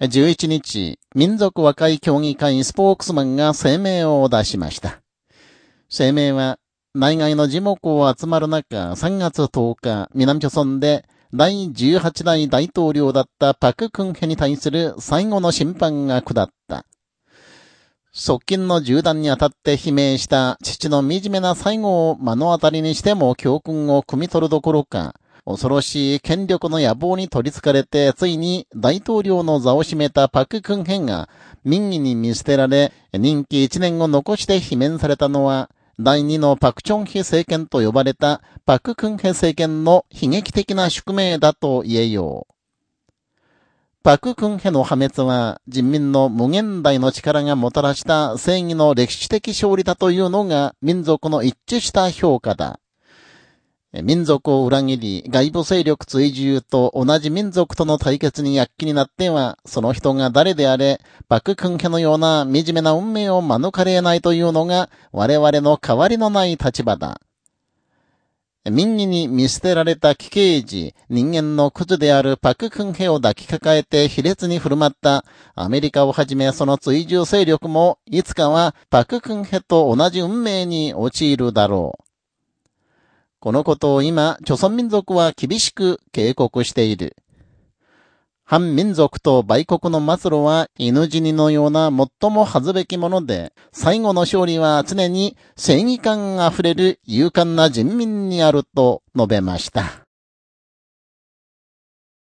11日、民族和解協議会スポークスマンが声明を出しました。声明は、内外の樹木を集まる中、3月10日、南朝村で第18代大統領だったパク・クンヘに対する最後の審判が下った。側近の銃弾に当たって悲鳴した父の惨めな最後を目の当たりにしても教訓を汲み取るどころか、恐ろしい権力の野望に取り憑かれて、ついに大統領の座を占めたパク・クンヘンが民意に見捨てられ、任期1年を残して罷免されたのは、第2のパクチョンヒ政権と呼ばれたパククンヘ政権の悲劇的な宿命だと言えよう。パククンヘの破滅は人民の無限大の力がもたらした正義の歴史的勝利だというのが民族の一致した評価だ。民族を裏切り、外部勢力追従と同じ民族との対決に躍起になっては、その人が誰であれ、パククン家のような惨めな運命を免れないというのが、我々の変わりのない立場だ。民意に見捨てられた奇形児、人間のクズであるパククンヘを抱きかかえて卑劣に振る舞ったアメリカをはじめその追従勢力もいつかはパククンヘと同じ運命に陥るだろう。このことを今、朝鮮民族は厳しく警告している。反民族と売国の末路は犬死にのような最も恥ずべきもので、最後の勝利は常に正義感あふれる勇敢な人民にあると述べました。